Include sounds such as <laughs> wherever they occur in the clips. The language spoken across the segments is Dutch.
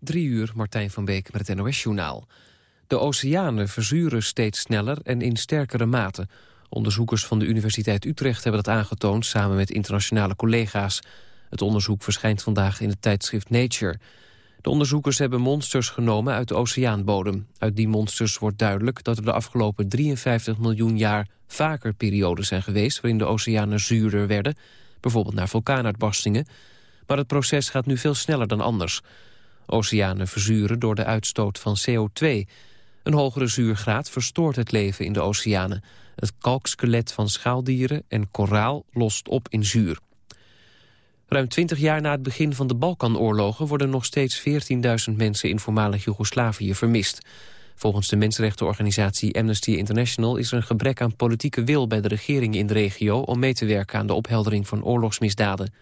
Drie uur, Martijn van Beek met het NOS-journaal. De oceanen verzuren steeds sneller en in sterkere mate. Onderzoekers van de Universiteit Utrecht hebben dat aangetoond... samen met internationale collega's. Het onderzoek verschijnt vandaag in het tijdschrift Nature. De onderzoekers hebben monsters genomen uit de oceaanbodem. Uit die monsters wordt duidelijk dat er de afgelopen 53 miljoen jaar... vaker perioden zijn geweest waarin de oceanen zuurder werden... bijvoorbeeld naar vulkaanuitbarstingen. Maar het proces gaat nu veel sneller dan anders... Oceanen verzuren door de uitstoot van CO2. Een hogere zuurgraad verstoort het leven in de oceanen. Het kalkskelet van schaaldieren en koraal lost op in zuur. Ruim twintig jaar na het begin van de Balkanoorlogen... worden nog steeds 14.000 mensen in voormalig Joegoslavië vermist. Volgens de mensenrechtenorganisatie Amnesty International... is er een gebrek aan politieke wil bij de regeringen in de regio... om mee te werken aan de opheldering van oorlogsmisdaden.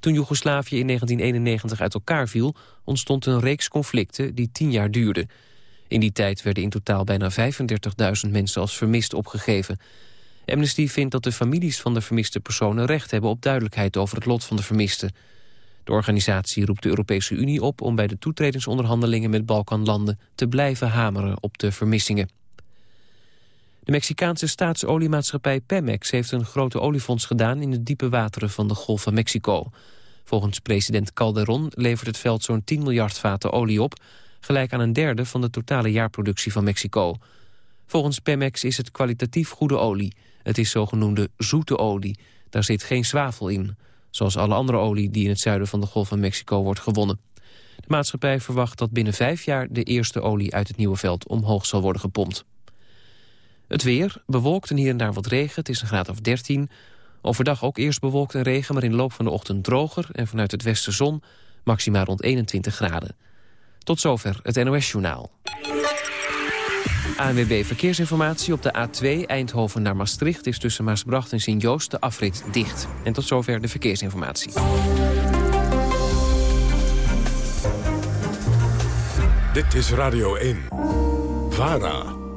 Toen Joegoslavië in 1991 uit elkaar viel... ontstond een reeks conflicten die tien jaar duurden. In die tijd werden in totaal bijna 35.000 mensen als vermist opgegeven. Amnesty vindt dat de families van de vermiste personen recht hebben op duidelijkheid over het lot van de vermisten. De organisatie roept de Europese Unie op om bij de toetredingsonderhandelingen met Balkanlanden te blijven hameren op de vermissingen. De Mexicaanse staatsoliemaatschappij Pemex heeft een grote oliefonds gedaan in de diepe wateren van de Golf van Mexico. Volgens president Calderon levert het veld zo'n 10 miljard vaten olie op, gelijk aan een derde van de totale jaarproductie van Mexico. Volgens Pemex is het kwalitatief goede olie. Het is zogenoemde zoete olie. Daar zit geen zwavel in. Zoals alle andere olie die in het zuiden van de Golf van Mexico wordt gewonnen. De maatschappij verwacht dat binnen vijf jaar de eerste olie uit het nieuwe veld omhoog zal worden gepompt. Het weer, bewolkt en hier en daar wat regen. Het is een graad of 13. Overdag ook eerst bewolkt en regen, maar in de loop van de ochtend droger... en vanuit het westen zon, maximaal rond 21 graden. Tot zover het NOS-journaal. ANWB Verkeersinformatie op de A2 Eindhoven naar Maastricht... is tussen Maasbracht en Sint-Joost de afrit dicht. En tot zover de verkeersinformatie. Dit is Radio 1. VARA.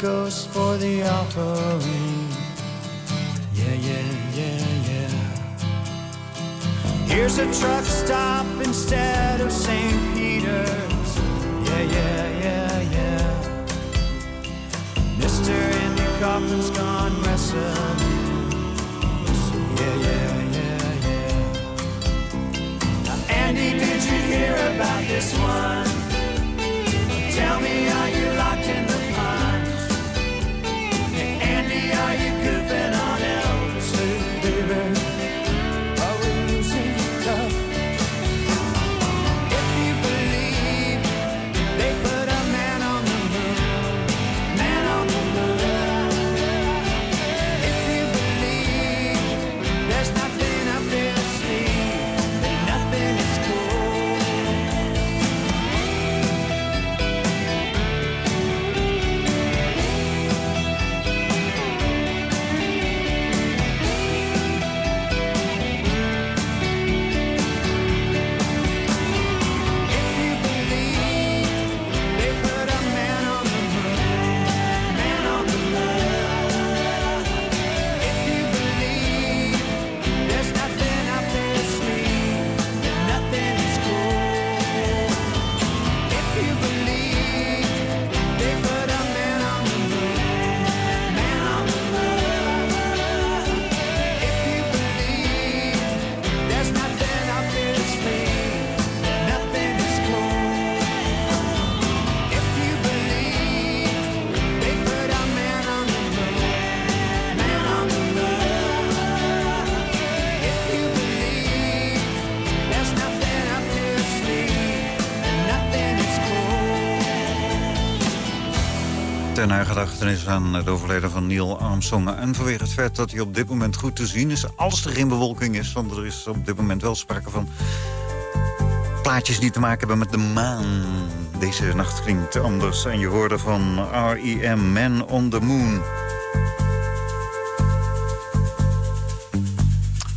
Ghost for the offering. Yeah, yeah, yeah, yeah. Here's a truck stop instead of St. Peter's. Yeah, yeah, yeah, yeah. Mr. Andy Kaufman's gone wrestling. Yeah, yeah, yeah, yeah. Now, Andy, did you hear about this one? Ter nagedachtenis aan het overlijden van Neil Armstrong. En vanwege het feit dat hij op dit moment goed te zien is... als er geen bewolking is, want er is op dit moment wel sprake van... plaatjes die te maken hebben met de maan. Deze nacht klinkt anders en je hoorde van R.E.M. Man on the Moon.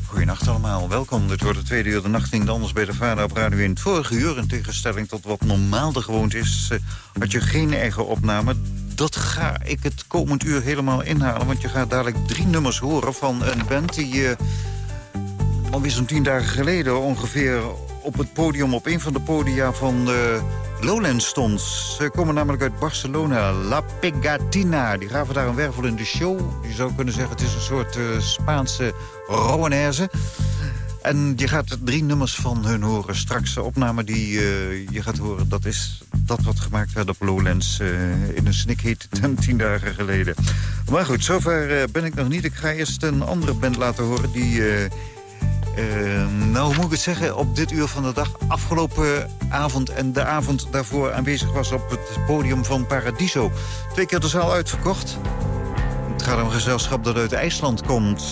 Goedenacht allemaal, welkom. Dit wordt de tweede uur de nacht klinkt anders bij de Vader op Radio in het vorige uur. In tegenstelling tot wat normaal de gewoonte is, eh, had je geen eigen opname. Dat ga ik het komend uur helemaal inhalen. Want je gaat dadelijk drie nummers horen van een band die... eh, alweer zo'n tien dagen geleden ongeveer op het podium... op een van de podia van de Lowlands stond. Ze komen namelijk uit Barcelona, La Pegatina. Die gaven daar een wervel in de show. Je zou kunnen zeggen, het is een soort eh, Spaanse Rowanese. En je gaat drie nummers van hun horen. Straks de opname die eh, je gaat horen, dat is dat wat gemaakt werd op Lowlands... eh, in een snikheet tien dagen geleden. Maar goed, zover eh, ben ik nog niet. Ik ga eerst een andere band laten horen die... nou, hoe moet ik het zeggen, op dit uur van de dag... afgelopen avond en de avond daarvoor aanwezig was op het podium van Paradiso. Twee keer de zaal uitverkocht. Het gaat om een gezelschap dat uit IJsland komt.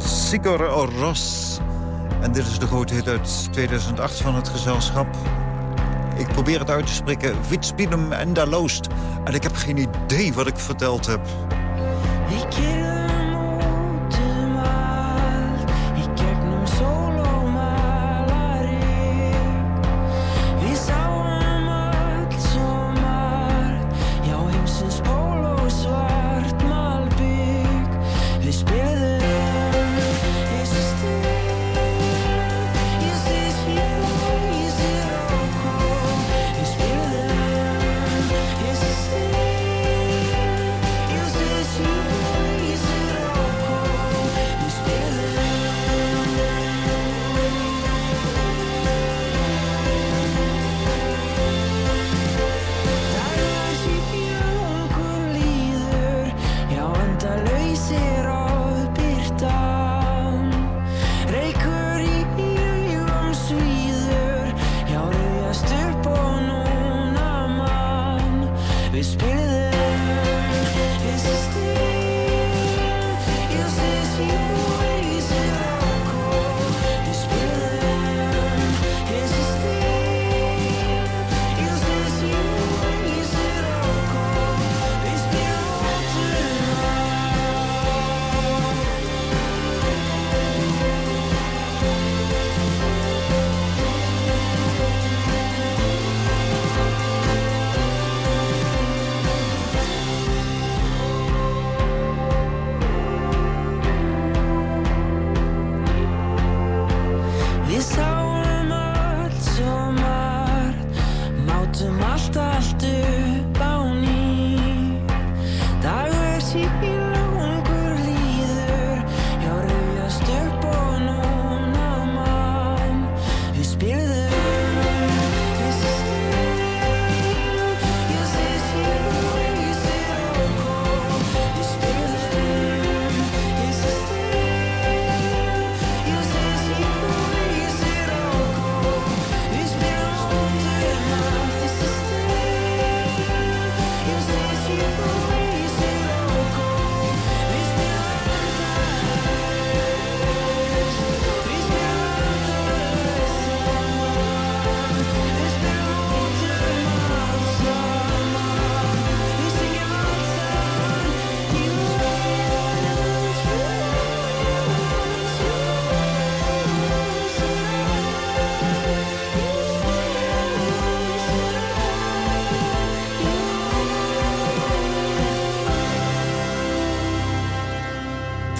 Sigur Ros. En dit is de grote hit uit 2008 van het gezelschap. Ik probeer het uit te spreken. Witspinum en Daloost. En ik heb geen idee wat ik verteld heb. Í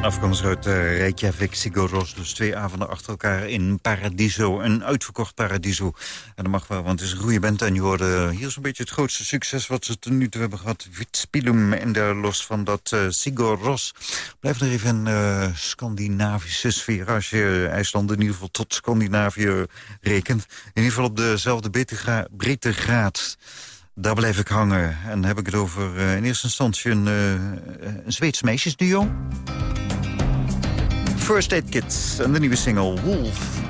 Afkomstig uit eh, Reykjavik, Sigoros. Dus twee avonden achter elkaar in Paradiso. Een uitverkocht Paradiso. En dat mag wel, want het is een goede band. En je hoorde hier zo'n beetje het grootste succes wat ze tot nu toe hebben gehad. Witspilum en daar los van dat eh, uh, Sigoros. Blijf nog even een eh, Scandinavische sfeer. Als je IJsland in ieder geval tot Scandinavië rekent. In ieder geval op dezelfde breedtegraad. Daar blijf ik hangen. En heb ik het over in eerste instantie een, uh, een Zweeds meisjesduo. First Aid Kids en de nieuwe single Wolf.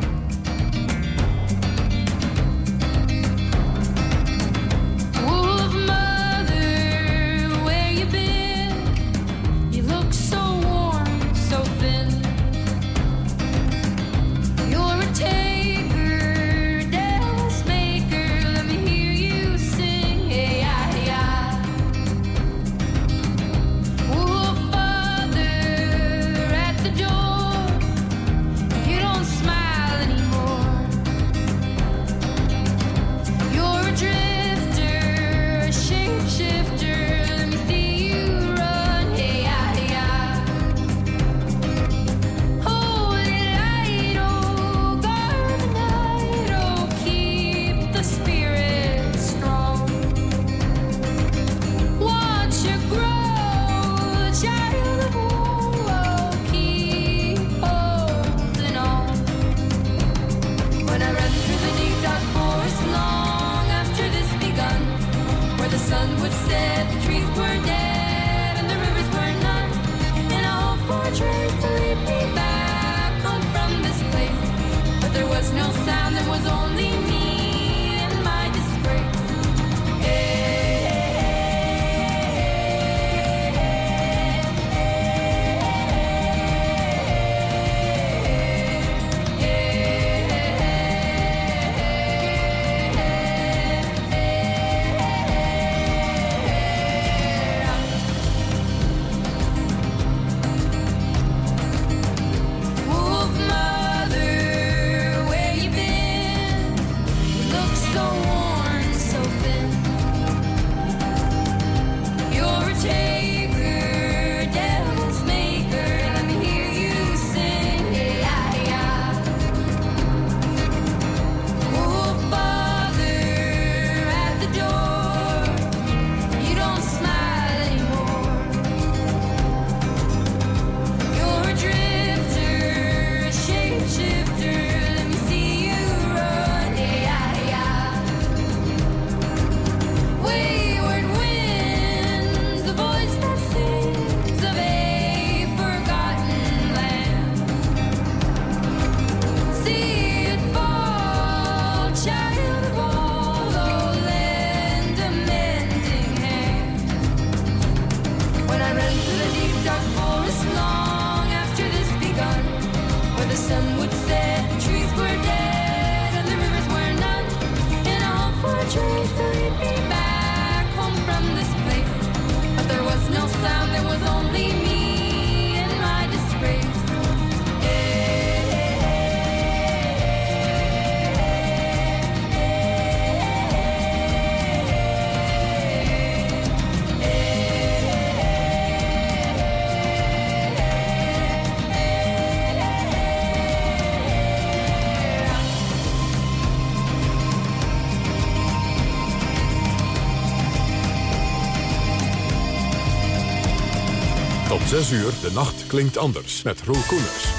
6 uur, de nacht klinkt anders met Roel Koeners.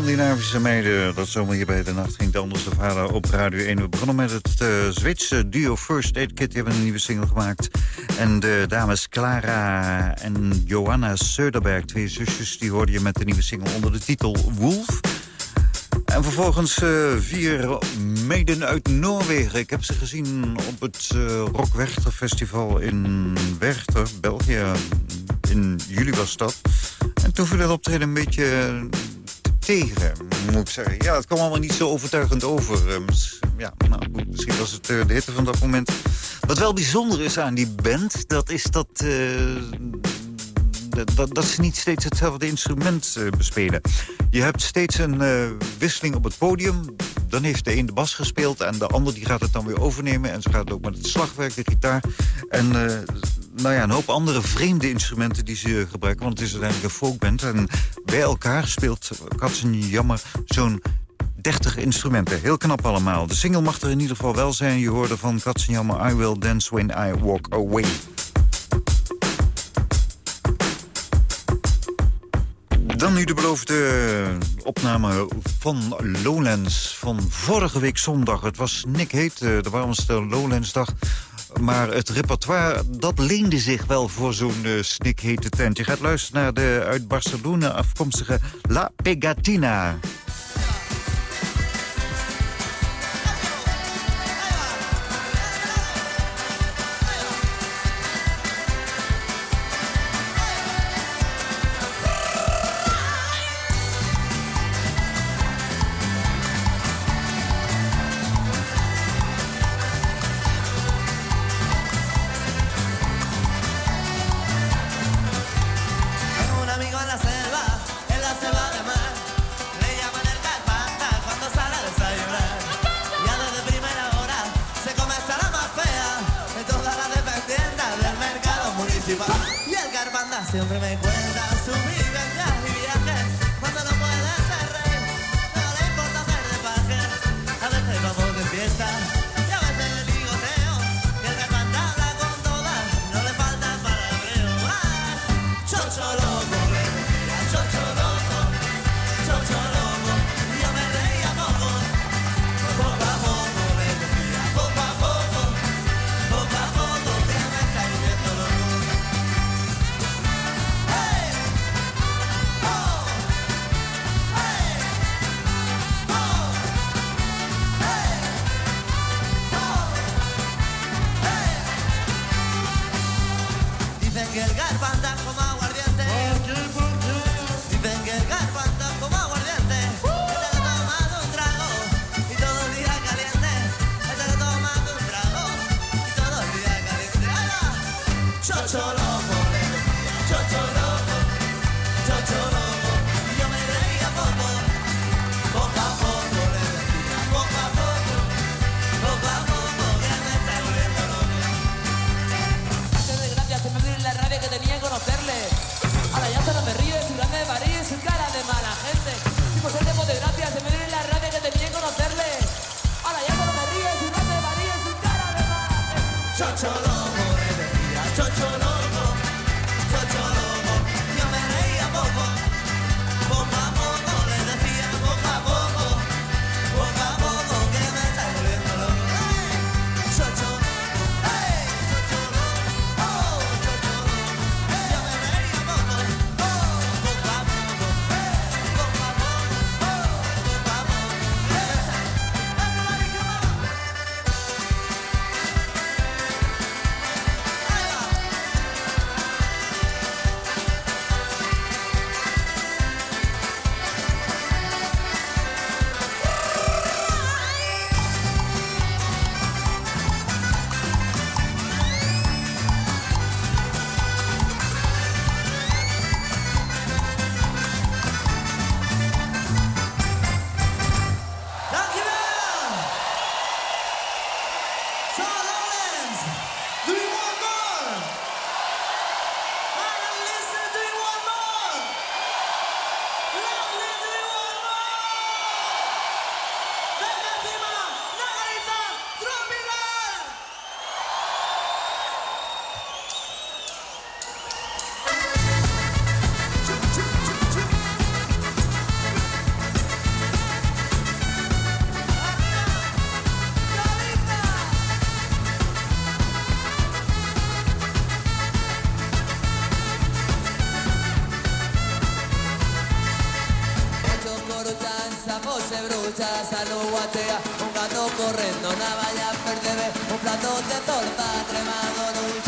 Scandinavische meiden, dat zomaar hier bij de nacht ging anders de vader op Radio 1. We begonnen met het uh, duo First Aid Kit. Die hebben een nieuwe single gemaakt. En de dames Clara en Johanna Söderberg, twee zusjes... die hoorde je met de nieuwe single onder de titel Wolf. En vervolgens uh, vier meiden uit Noorwegen. Ik heb ze gezien op het uh, Rock Werchter Festival in Werchter, België. In juli was dat. En toen viel het optreden een beetje moet ik zeggen. Ja, het kwam allemaal niet zo overtuigend over. Ja, nou, misschien was het uh, de hitte van dat moment. Wat wel bijzonder is aan die band, dat is dat... Uh, dat, dat, ze niet steeds hetzelfde instrument uh, bespelen. Je hebt steeds een wisseling op het podium. Dan heeft de een de bas gespeeld en de ander die gaat het dan weer overnemen. En ze gaat ook met het slagwerk, de gitaar. En nou ja, een hoop andere vreemde instrumenten die ze gebruiken. Want het is uiteindelijk een folkband. En bij elkaar speelt Katsen Jammer zo'n 30 instrumenten. Heel knap allemaal. De single mag er in ieder geval wel zijn. Je hoorde van Katsen Jammer I Will Dance When I Walk Away. Dan nu de beloofde opname van Lowlands van vorige week zondag. Het was nikheet, de warmste Lowlandsdag. Maar het repertoire, dat leende zich wel voor zo'n uh, snikhete tent. Je gaat luisteren naar de uit Barcelona afkomstige La Pegatina. platea, un gato corriendo, una valla verde, un plato de torta cremado en un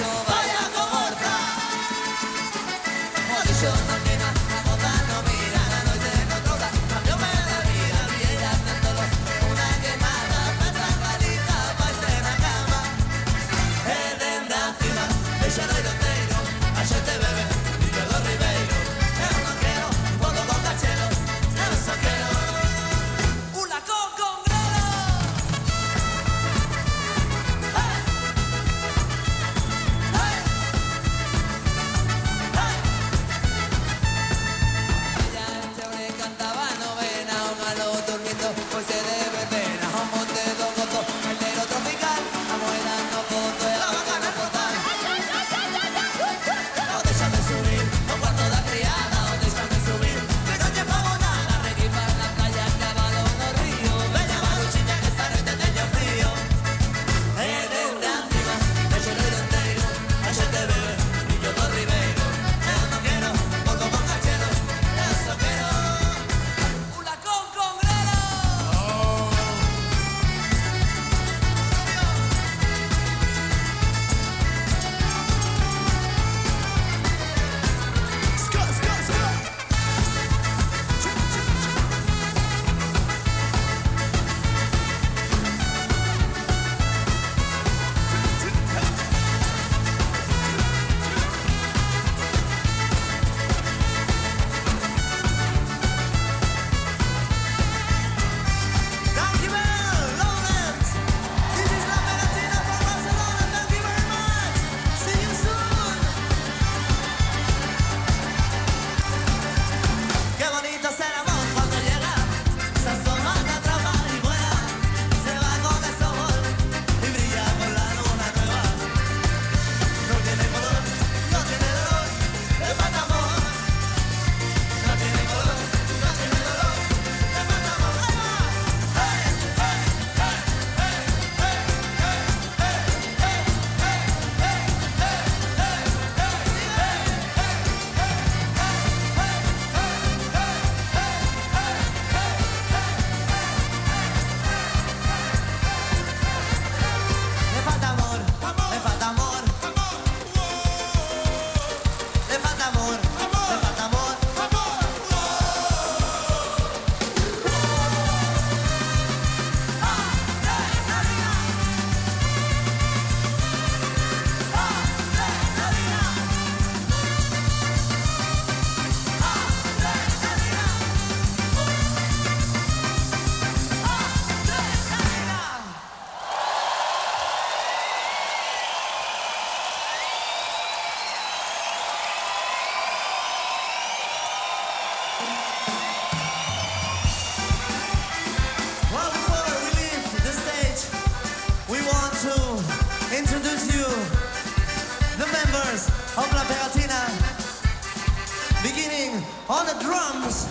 on the drums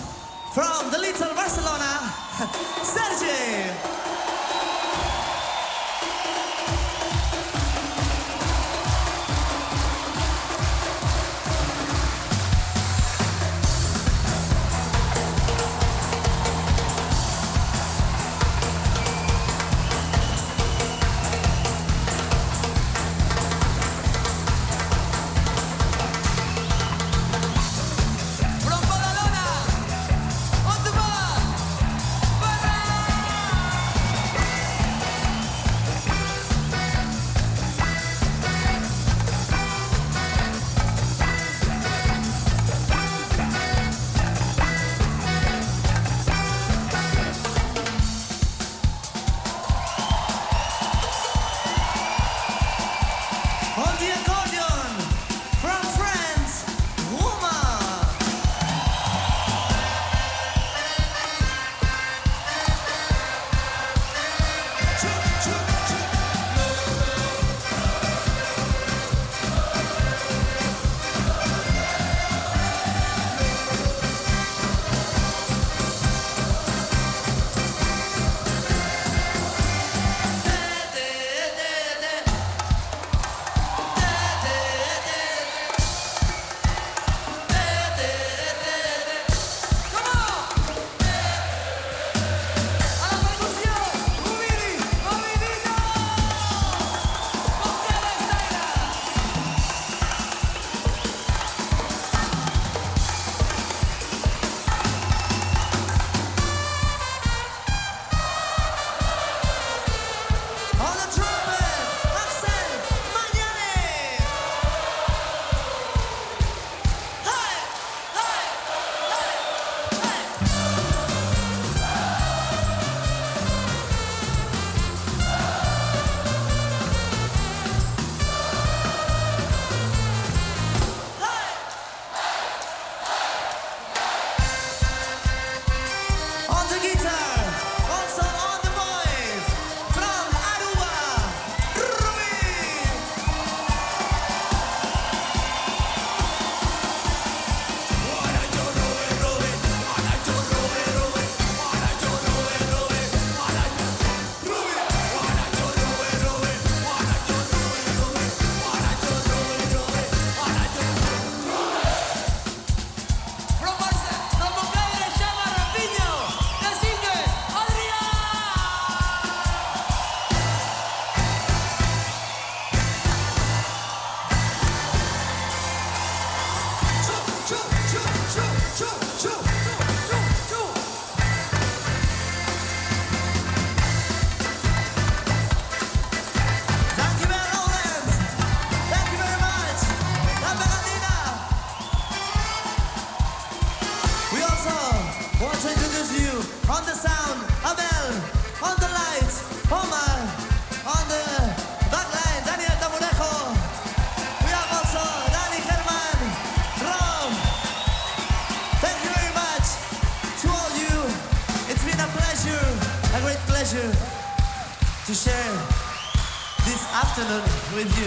from the Little Barcelona, <laughs> Sergi.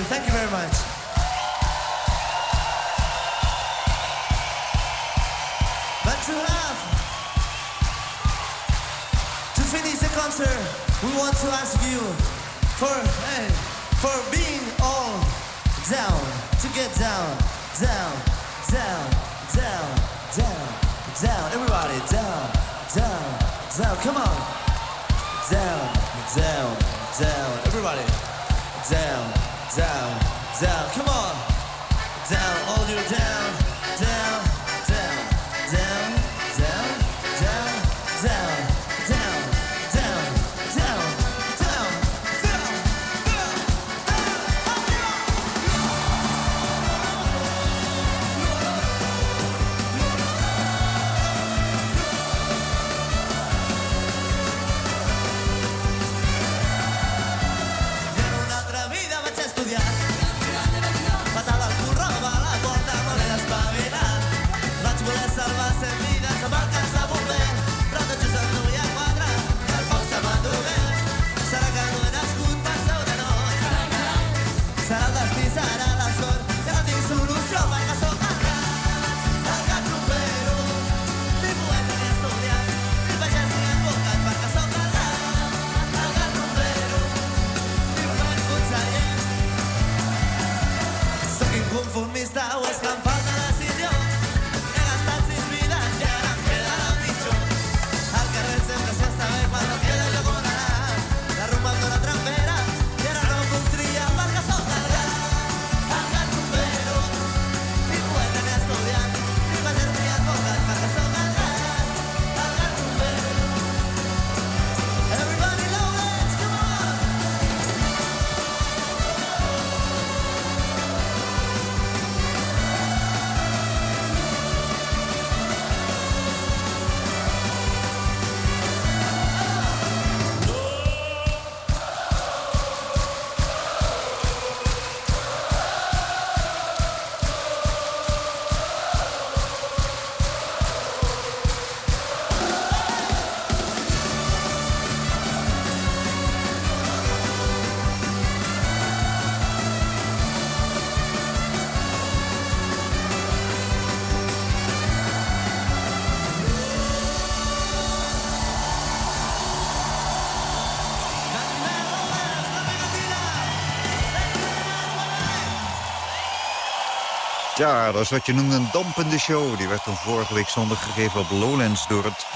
Thank you very much. But to have, to finish the concert, we want to ask you for, hey, for being all down, to get down, down, down, down, down, down. Everybody, down, down, down. Come on. Down, down, down. Everybody. Down, down, down. Come on. Down, all you down, down, down, Dat is wat je noemt een dampende show. Die werd dan vorige week zondag gegeven op Lowlands door het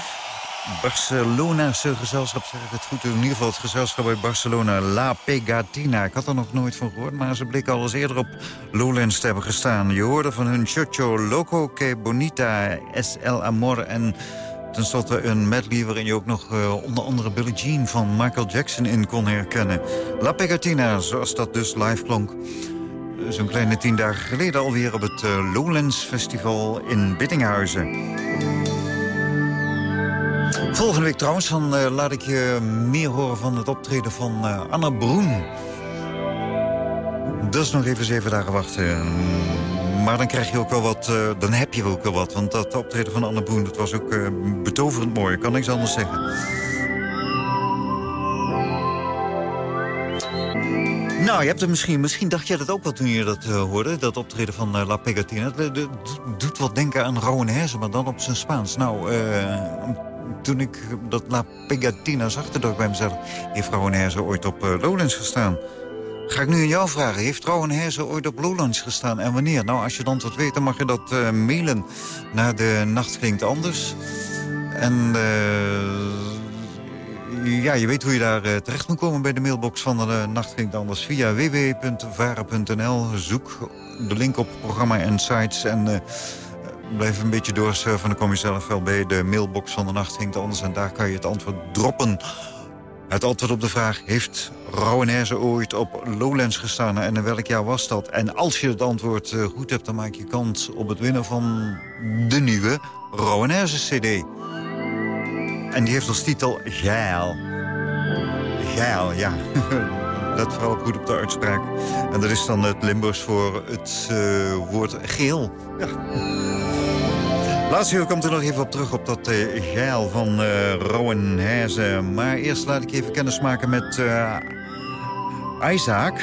Barcelonase gezelschap. Zeg ik het goed? In ieder geval het gezelschap uit Barcelona, La Pegatina. Ik had er nog nooit van gehoord, maar ze bleken al eens eerder op Lowlands te hebben gestaan. Je hoorde van hun Chocho Loco, Que Bonita, Es El Amor en... Ten slotte een medley waarin je ook nog eh, onder andere Billie Jean van Michael Jackson in kon herkennen. La Pegatina, zoals dat dus live klonk. Zo'n kleine tien dagen geleden alweer op het eh, Lowlands Festival in Biddinghuizen. Volgende week trouwens dan, eh, laat ik je meer horen van het optreden van eh, Anna Broen. Dat is nog even zeven dagen wachten. Maar dan krijg je ook wel wat, dan heb je ook wel wat. Want dat optreden van Anna Broen, dat was ook betoverend mooi. Ik kan niks anders zeggen. Nou, je hebt er misschien, misschien dacht jij dat ook wel toen je dat eh, hoorde, dat optreden van eh, La Pegatina. Het, het- het doet wat denken aan Rauwen Herzen, maar dan op zijn Spaans. Nou, eh, toen ik dat La Pegatina zag, dacht ik bij mezelf... heeft Rauwen Herzen ooit op eh, Lowlands gestaan? Ga ik nu aan jou vragen, heeft Rauwen Herzen ooit op Lowlands gestaan en wanneer? Nou, als je het antwoord weet, dan mag je dat eh, mailen naar de Nacht Klinkt Anders. En... eh, ja, je weet hoe je daar eh, terecht moet komen bij de mailbox van de uh, Nacht Klinkt Anders. Via www.varen.nl. Zoek de link op programma en sites. En eh, blijf een beetje doorsurfen. Dan kom je zelf wel bij de mailbox van de Nacht Klinkt Anders. En daar kan je het antwoord droppen. Het antwoord op de vraag, heeft Rauwenherze ooit op Lowlands gestaan? En in welk jaar was dat? En als je het antwoord eh, goed hebt, dan maak je kans op het winnen van de nieuwe Rauwenherze CD. En die heeft als titel Geil. Geil, ja. <laughs> Let vooral goed op de uitspraak. En dat is dan het Limburgs voor het eh, woord geel. Ja. Laatste uur komt er nog even op terug op dat eh, geil van eh Rowan Hezen. Maar eerst laat ik even kennis maken met Isaac.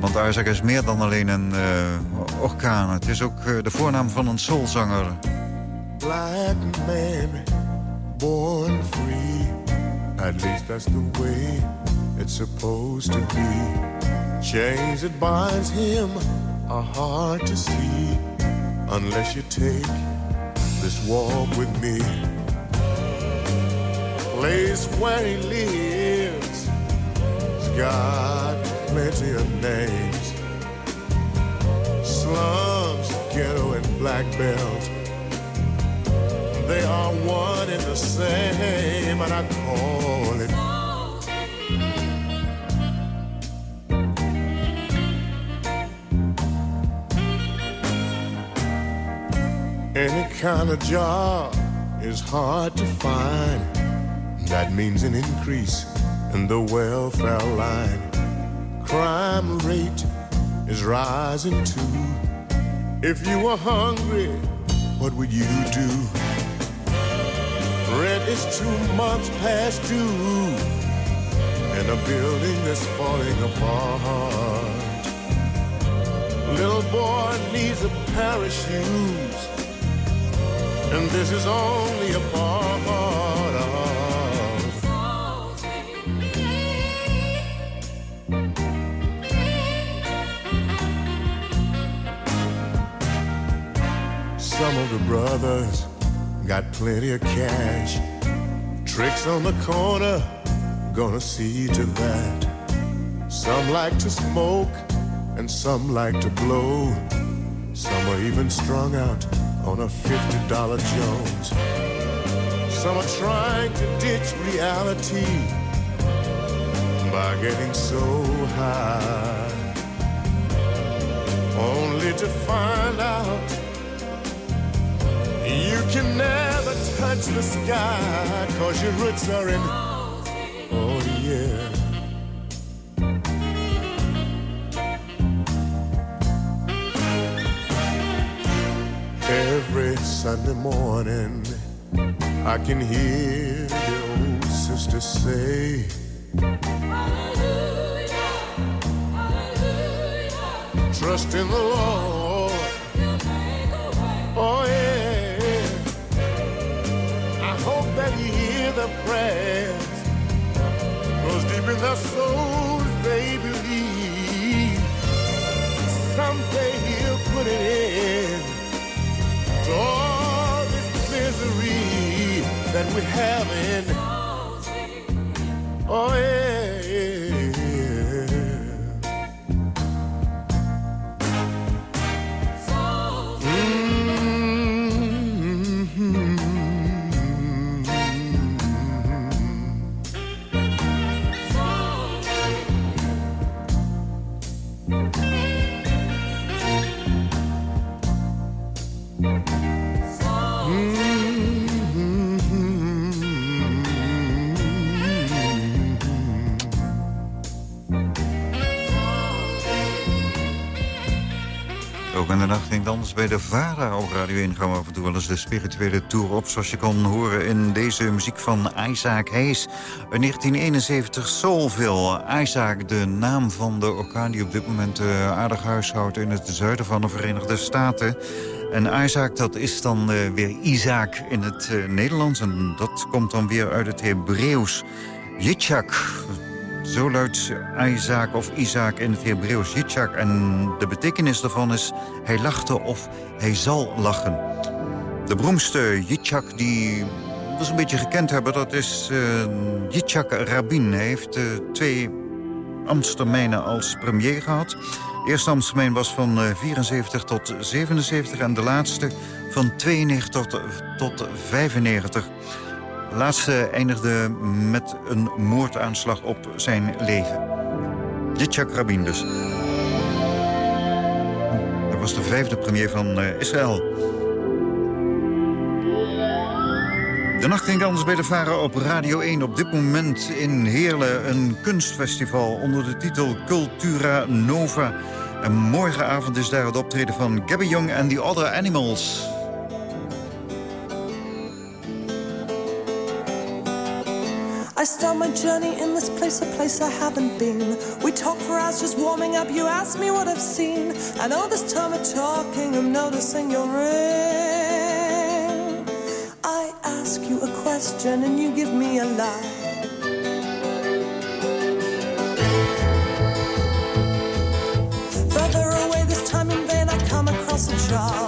Want Isaac is meer dan alleen een orkaan. Het is ook de voornaam van een soulzanger. Black man born free. At least that's the way it's supposed to be. Chains that binds him are hard to see unless you take this walk with me. Place where he lives has got plenty of names. Slums, ghetto, and black belt. Are one and the same, and I call it. Any kind of job is hard to find. That means an increase in the welfare line. Crime rate is rising too. If you were hungry, what would you do? Rent is two months past due, and a building that's falling apart. Little boy needs a pair of shoes, and this is only a part of. Some of the brothers got plenty of cash. Tricks on the corner, gonna see to that. Some like to smoke, and some like to blow. Some are even strung out on a $50 Jones. Some are trying to ditch reality by getting so high. Only to find out you can never touch the sky cause your roots are in. Oh, yeah. Every Sunday morning, I can hear the old sister say, Hallelujah Trust in the Lord. our souls they believe someday he'll put an end to all this misery that we're having. Oh yeah. Anders bij de VARA op Radio 1 gaan we af en toe wel eens de spirituele tour op. Zoals je kon horen in deze muziek van Isaac Hayes. In 1971 Soulville. Isaac, de naam van de orkaan die op dit moment eh, aardig huishoudt in het zuiden van de Verenigde Staten. En Isaac, dat is dan eh, weer Isaac in het eh, Nederlands. En dat komt dan weer uit het Hebreeuws. Yitzhak, zo luidt Isaac of Isaac in het Hebreeuws Yitzhak. En de betekenis daarvan is hij lachte of hij zal lachen. De beroemdste Yitzhak die we zo'n beetje gekend hebben... dat is uh, Yitzhak Rabin. Hij heeft uh, twee ambtstermijnen als premier gehad. De eerste ambtstermijn was van uh, 74 tot 77... en de laatste van 92 tot, tot 95. Laatste eindigde met een moordaanslag op zijn leven. Yitzhak Rabin dus. Hij was de vijfde premier van uh, Israël. De nacht ging anders bij de Varen op Radio 1. Op dit moment in Heerlen een kunstfestival onder de titel Cultura Nova. En morgenavond is daar het optreden van Gabby Young en The Other Animals. Start my journey in this place, a place I haven't been. We talk for hours just warming up. You ask me what I've seen. And all this time of talking, I'm noticing your ring. I ask you a question and you give me a lie. Further away this time in vain, I come across a child.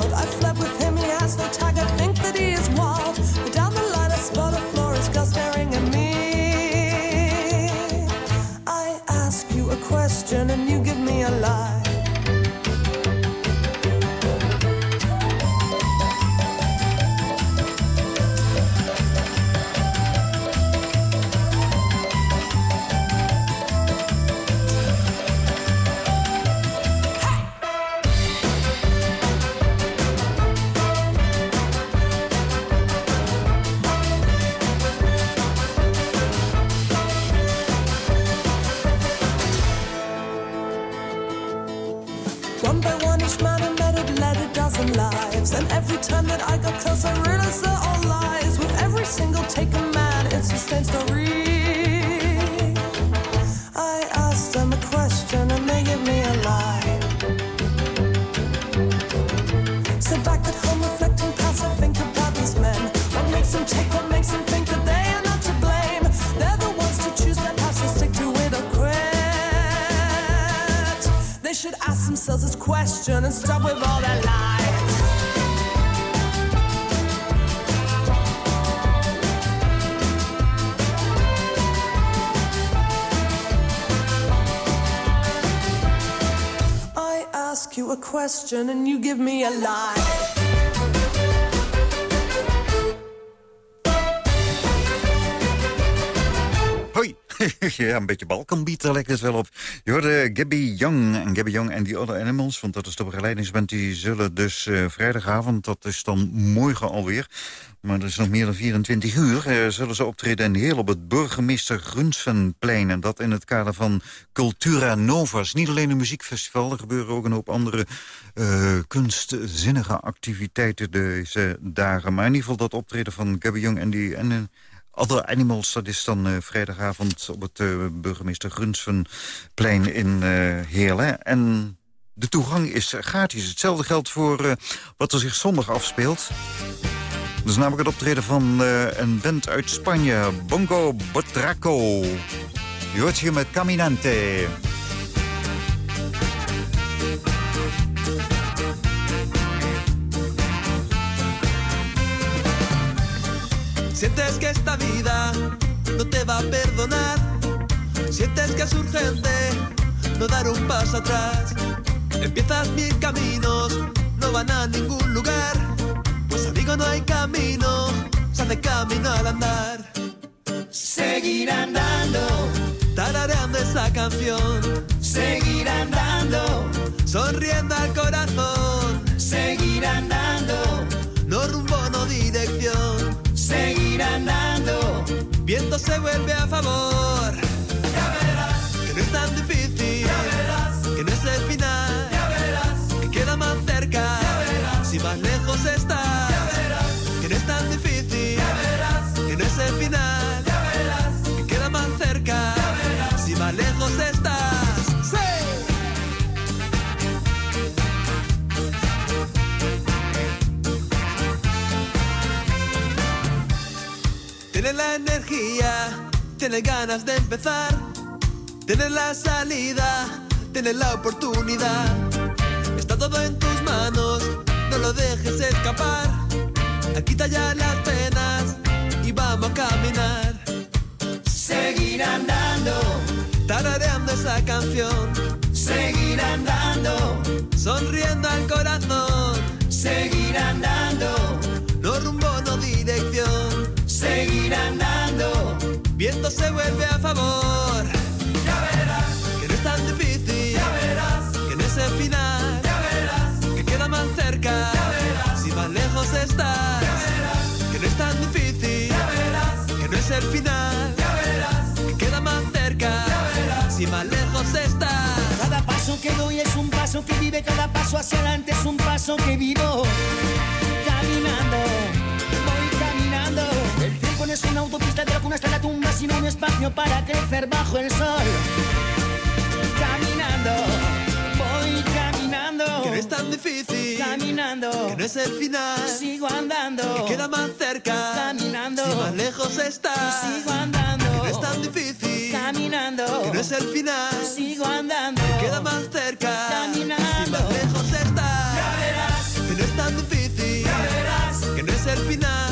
And stop with all their lies. I ask you a question and you give me a lie. Ja, een beetje Balkanbeat, daar lijkt het wel op. Je hoorde Gabby Young en Gabby Young en The Other Animals... want dat is de begeleidingsband, die zullen dus eh, vrijdagavond... dat is dan morgen alweer, maar er is nog meer dan 24 uur... eh, zullen ze optreden in Heel op het burgemeester Grunsvenplein... en dat in het kader van Cultura Novas. Niet alleen een muziekfestival, er gebeuren ook een hoop andere... eh, kunstzinnige activiteiten deze dagen. Maar in ieder geval dat optreden van Gabby Young en die... En, Other Animals, dat is dan eh, vrijdagavond op het eh, burgemeester Grunsvenplein in eh Heerlen. En de toegang is gratis. Hetzelfde geldt voor wat er zich zondag afspeelt. Dat is namelijk het optreden van een band uit Spanje, Bongo Botraco. Je hoort hier met Caminante. Sientes que esta vida no te va a perdonar. Sientes que es urgente no dar un paso atrás. Empiezas mil caminos, no van a ningún lugar. Pues amigo, no hay camino, se hace camino al andar. Seguir andando, tarareando esa canción. Seguir andando, sonriendo al corazón. Viento se vuelve a favor. Tienes la energía, tienes ganas de empezar, tienes la salida, tienes la oportunidad. Está todo en tus manos, no lo dejes escapar. Quita ya las penas y vamos a caminar. Seguir andando, tarareando esa canción. Seguir andando, sonriendo al corazón. Seguir andando, Seguir andando, viento se vuelve a favor. Ya verás, que no es tan difícil. Ya verás, que no es el final. Ya verás, que queda más cerca. Ya verás, si más lejos estás. Ya verás, que no es tan difícil. Ya verás, que no es el final. Ya verás, que queda más cerca. Ya verás, si más lejos estás. Cada paso que doy es un paso que vive, cada paso hacia adelante es un paso que vivo. Caminando, es una autopista de la cuna hasta la tumba, sino un espacio para crecer bajo el sol. Caminando, voy caminando. Que no es tan difícil. Caminando, Que no es el final. sigo andando. Que queda más cerca. Caminando. Si más lejos está. Sigo andando. Que no es tan difícil. Caminando. Que no es el final. Sigo andando. Queda más cerca. Caminando. Si más lejos está. Ya verás. Que no es tan difícil. Ya verás. Que no es el final.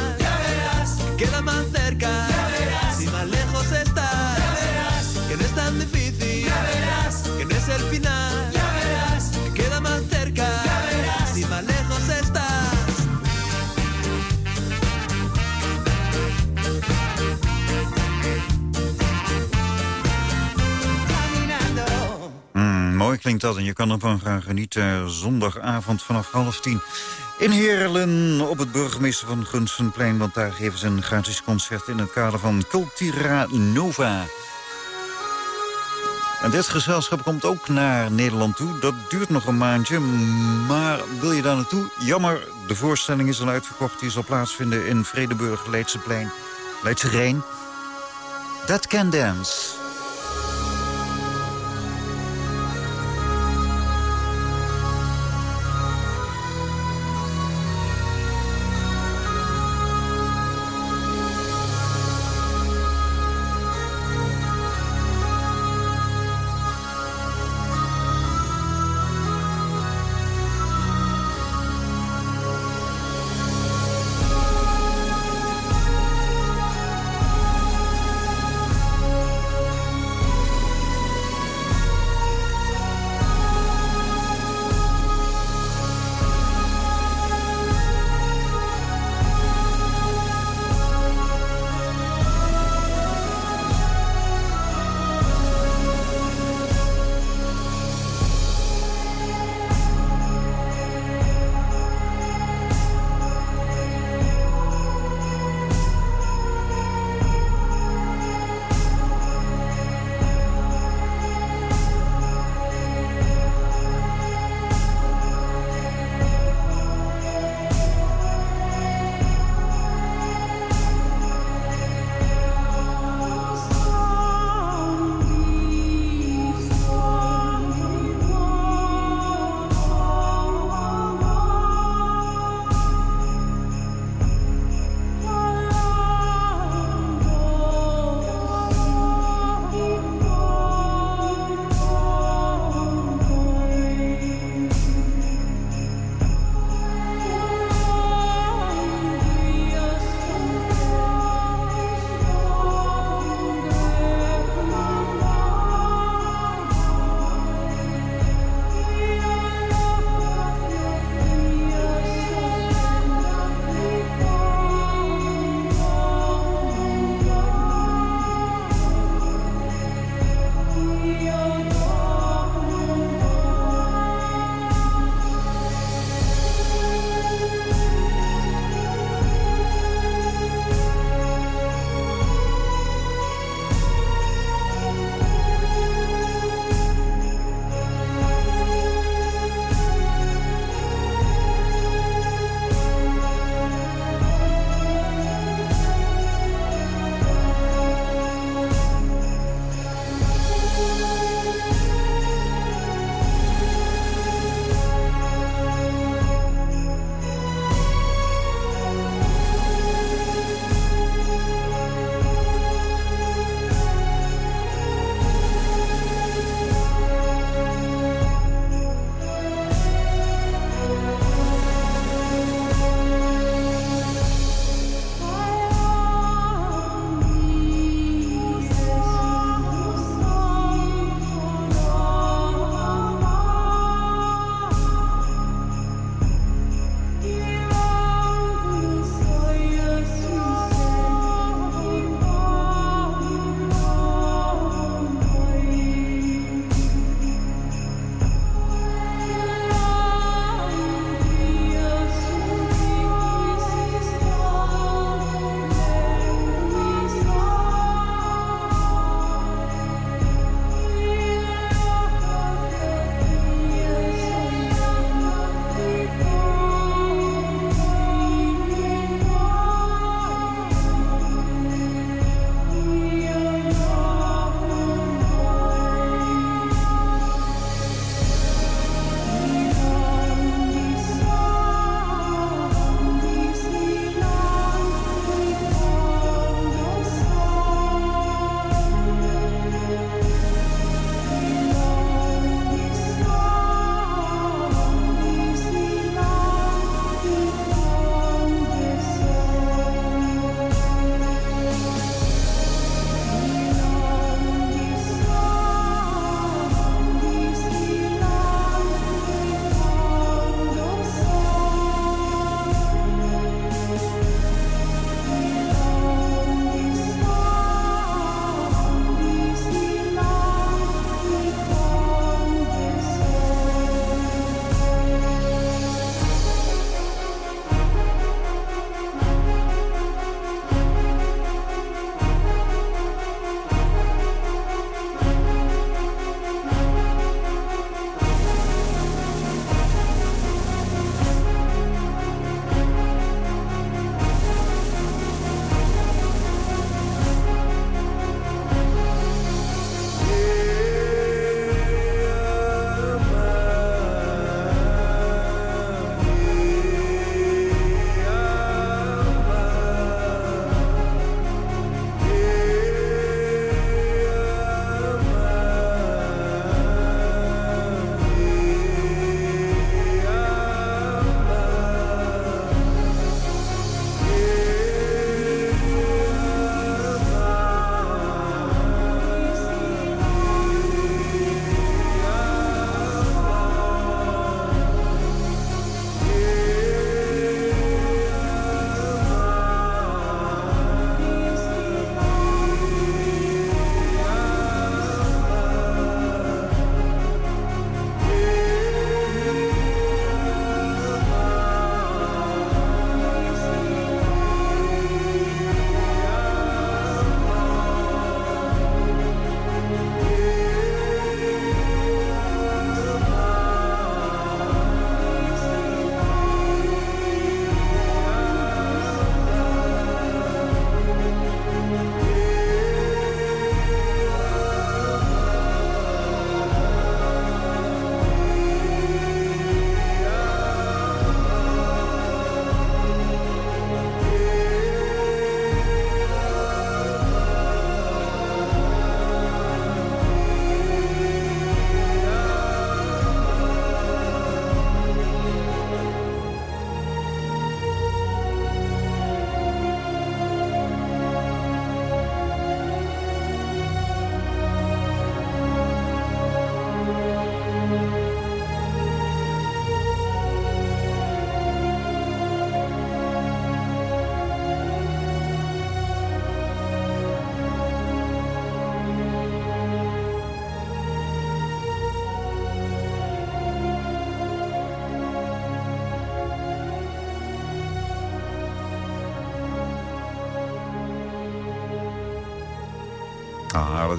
Klinkt dat en je kan ervan gaan genieten. Zondagavond vanaf half tien. In Heerlen op het burgemeester van Gunstenplein... want daar geven ze een gratis concert in het kader van Cultura Nova. En dit gezelschap komt ook naar Nederland toe. Dat duurt nog een maandje, maar wil je daar naartoe? Jammer, de voorstelling is al uitverkocht. Die zal plaatsvinden in Vredeburg, Leidseplein, Leidse Rijn. That Can Dance.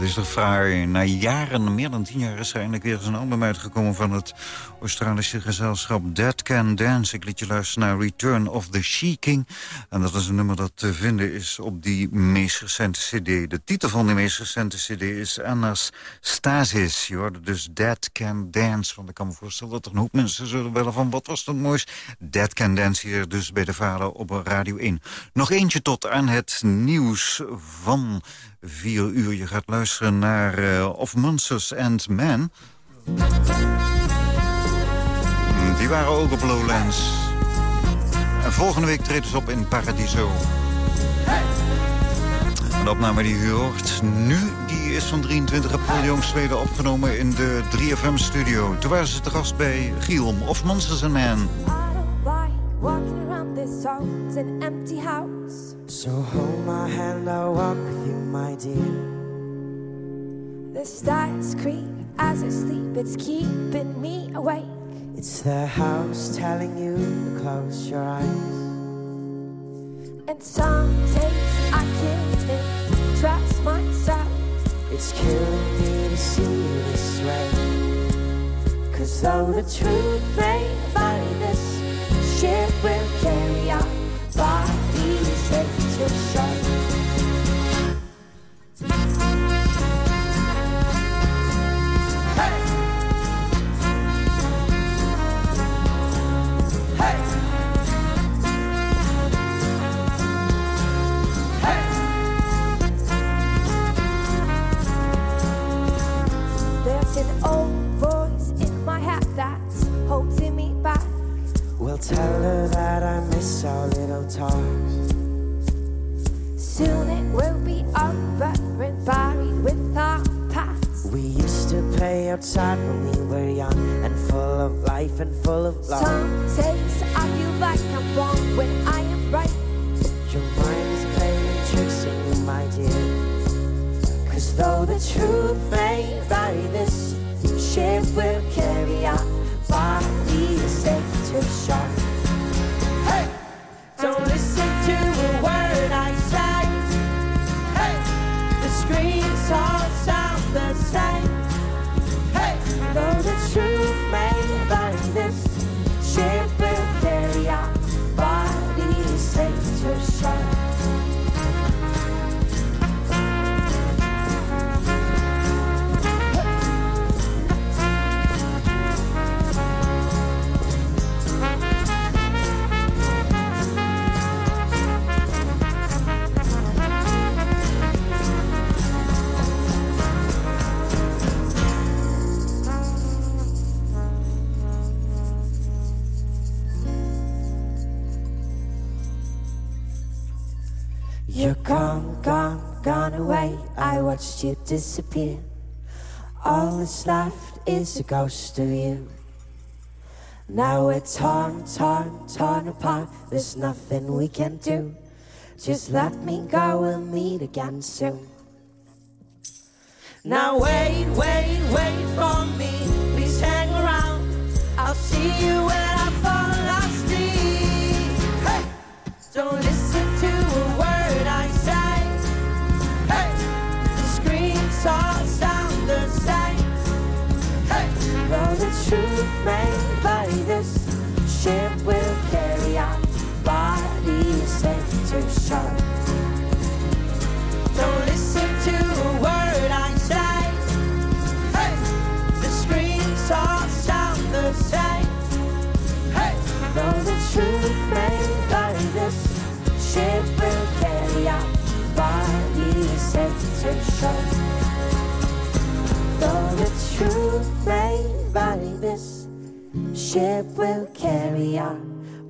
Is toch fraai. Na jaren, meer dan tien jaar, is er eindelijk weer eens een album uitgekomen... van het Australische gezelschap Dead Can Dance. Ik liet je luisteren naar Return of the She King. En dat is een nummer dat te vinden is op die meest recente cd. De titel van die meest recente cd is Anastasis. Je hoorde dus Dead Can Dance. Want ik kan me voorstellen dat er een hoop mensen zullen willen van... wat was dat moois? Dead Can Dance hier dus bij de vader op Radio 1. Nog eentje tot aan het nieuws van vier uur. Je gaat luisteren naar eh, Of Monsters and Men. Die waren ook op Lowlands. En volgende week treden ze op in Paradiso. De opname die u hoort nu, die is van 23 april jongstleden opgenomen in de 3FM-studio. Toen waren ze te gast bij Gielm of Monsters and Men. Walking around this house, an empty house. So hold my hand, I'll walk my dear. The stars creak as I sleep, it's keeping me awake. It's the house telling you to close your eyes. And some days I can't trust myself. It's killing me to see you this way. Cause though the truth may tell her that I miss our little talks. Soon it will be over and buried with our past. We used to play outside when we were young and full of life and full of love. Some days I feel like I'm wrong when I am right. Your mind is playing tricks on you, my dear. Cause though the truth may vary, this ship will carry bodies it's sharp. Watched you disappear. All that's left is a ghost of you. Now we're torn, torn, torn apart. There's nothing we can do. Just let me go, we'll meet again soon. Now wait, wait, wait for me. Please hang around. I'll see you when I fall asleep. Hey! Don't listen to. Don't listen to a word I say. Hey! The screams all sound the same. Hey! Though the truth may vary, this ship will carry our bodies safe to shore. Though the truth may vary, this ship will carry our